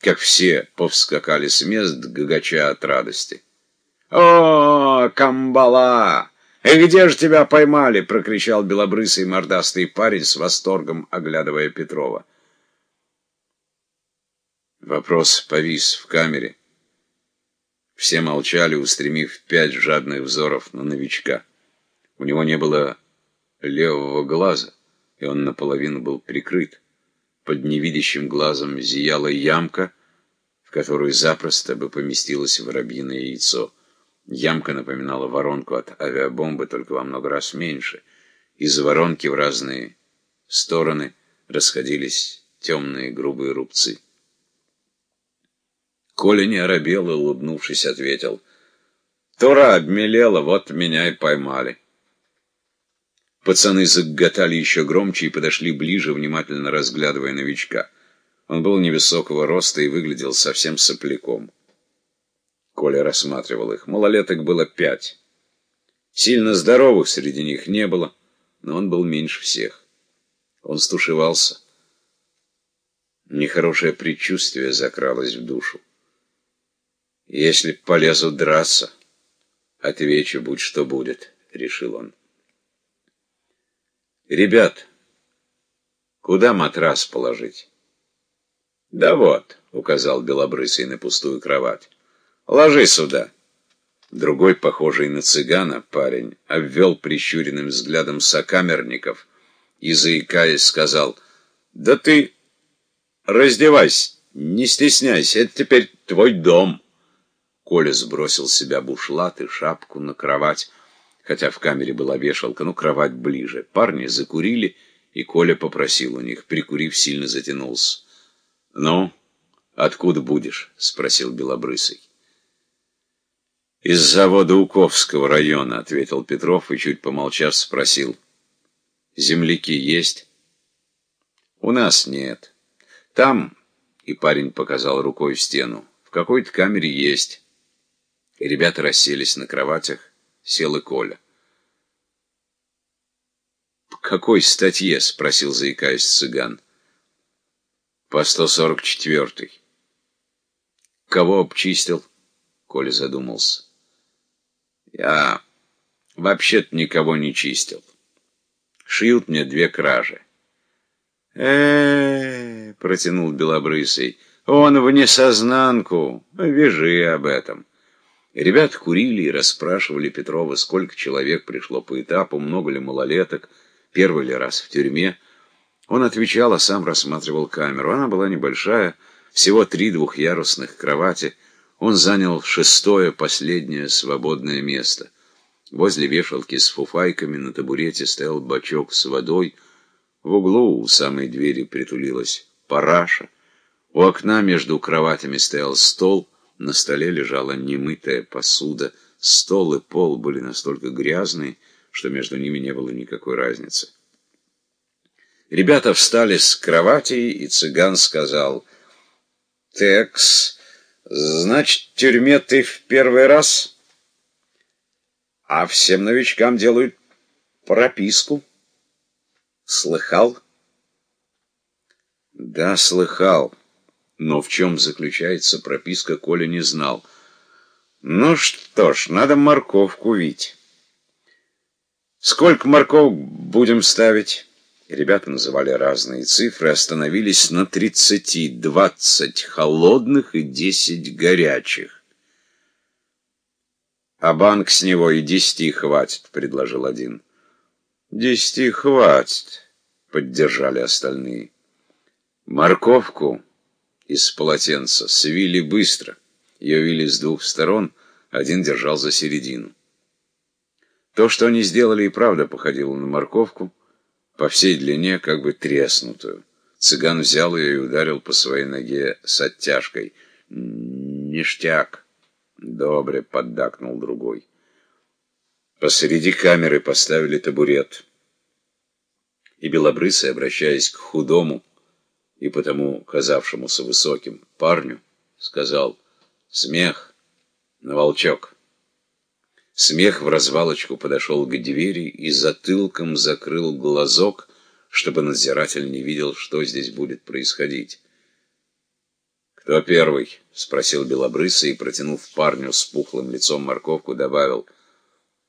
как все повскакали с мест, гагача от радости. «О, камбала! И где же тебя поймали?» — прокричал белобрысый мордастый парень с восторгом, оглядывая Петрова. Вопрос повис в камере. Все молчали, устремив пять жадных взоров на новичка. У него не было левого глаза, и он наполовину был прикрыт. Под невидящим глазом зияла ямка, в которую запросто бы поместилось воробьиное яйцо. Ямка напоминала воронку от авиабомбы, только во много раз меньше. Из воронки в разные стороны расходились темные грубые рубцы. Коля не оробел и, улыбнувшись, ответил. «Тура обмелела, вот меня и поймали». Пацаны заготали еще громче и подошли ближе, внимательно разглядывая новичка. Он был невысокого роста и выглядел совсем сопляком. Коля рассматривал их. Малолеток было пять. Сильно здоровых среди них не было, но он был меньше всех. Он стушевался. Нехорошее предчувствие закралось в душу. «Если полезу драться, отвечу, будь что будет», — решил он. «Ребят, куда матрас положить?» «Да вот», — указал Белобрысый на пустую кровать. «Ложи сюда». Другой, похожий на цыгана, парень, обвел прищуренным взглядом сокамерников и, заикаясь, сказал, «Да ты раздевайся, не стесняйся, это теперь твой дом». Коля сбросил с себя бушлат и шапку на кровать, хотя в камере была вешалка, но кровать ближе. Парни закурили, и Коля попросил у них, прикурив, сильно затянулся. «Ну, откуда будешь?» — спросил Белобрысый. «Из завода Уковского района», — ответил Петров и, чуть помолчав, спросил. «Земляки есть?» «У нас нет. Там...» — и парень показал рукой в стену. «В какой-то камере есть». И ребята расселись на кроватях, сел и Коля. «По какой статье?» — спросил, заикаясь цыган. «По 144-й». «Кого обчистил?» — Коля задумался. «Я вообще-то никого не чистил. Шьют мне две кражи». «Э-э-э», протянул Белобрысый, — «он в несознанку. Вяжи об этом». Ребят курили и расспрашивали Петрова, сколько человек пришло по этапу, много ли малолеток, первый ли раз в тюрьме. Он отвечал, а сам рассматривал камеру. Она была небольшая, всего три двухъярусных кровати. Он занял шестое, последнее свободное место. Возле вешалки с фуфайками на табурете стоял бачок с водой. В углу у самой двери притулилась параша. У окна между кроватями стоял стол — на столе лежала немытая посуда, стол и пол были настолько грязные, что между ними не было никакой разницы. Ребята встали с кроватей, и цыган сказал, «Текс, значит, в тюрьме ты в первый раз?» «А всем новичкам делают прописку». «Слыхал?» «Да, слыхал». Но в чем заключается прописка, Коля не знал. Ну что ж, надо морковку вить. Сколько морков будем ставить? Ребята называли разные цифры, остановились на тридцати, двадцать холодных и десять горячих. «А банк с него и десяти хватит», — предложил один. «Десяти хватит», — поддержали остальные. «Морковку из полотенца. Свили быстро. Ее вили с двух сторон, один держал за середину. То, что они сделали, и правда походило на морковку, по всей длине как бы треснутую. Цыган взял ее и ударил по своей ноге с оттяжкой. «Ништяк!» «Добре», — поддакнул другой. Посреди камеры поставили табурет. И Белобрысый, обращаясь к худому, и потому казавшемуся высоким парню, сказал «Смех на волчок». Смех в развалочку подошел к двери и затылком закрыл глазок, чтобы надзиратель не видел, что здесь будет происходить. «Кто первый?» — спросил Белобрысый и, протянув парню с пухлым лицом морковку, добавил —